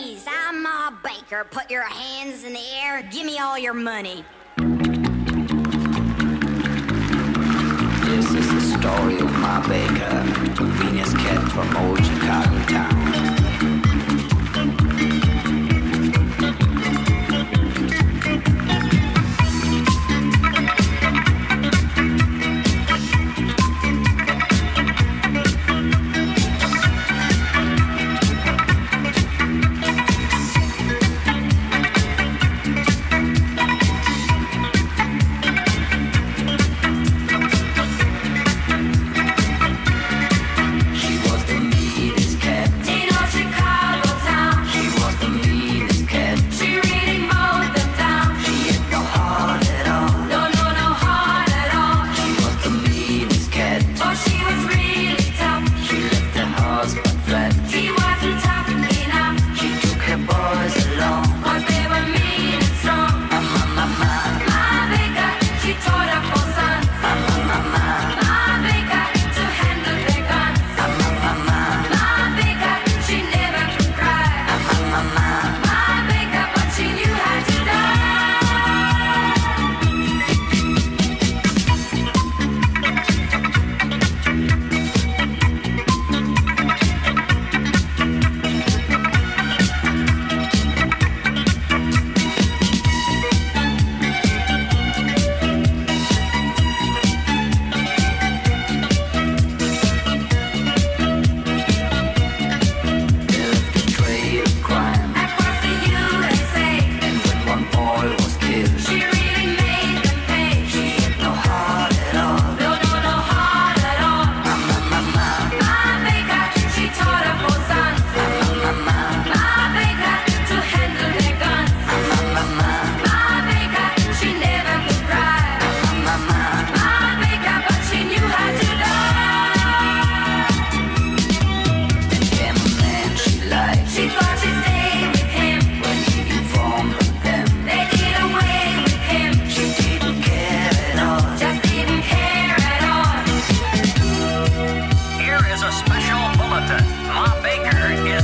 Ladies, I'm Ma Baker. Put your hands in the air. Give me all your money. This is the story of Ma Baker, the meanest cat from old Chicago town.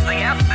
the F.